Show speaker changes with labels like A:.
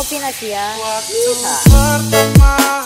A: Novinasia. Ya. Waktu
B: iya. pertama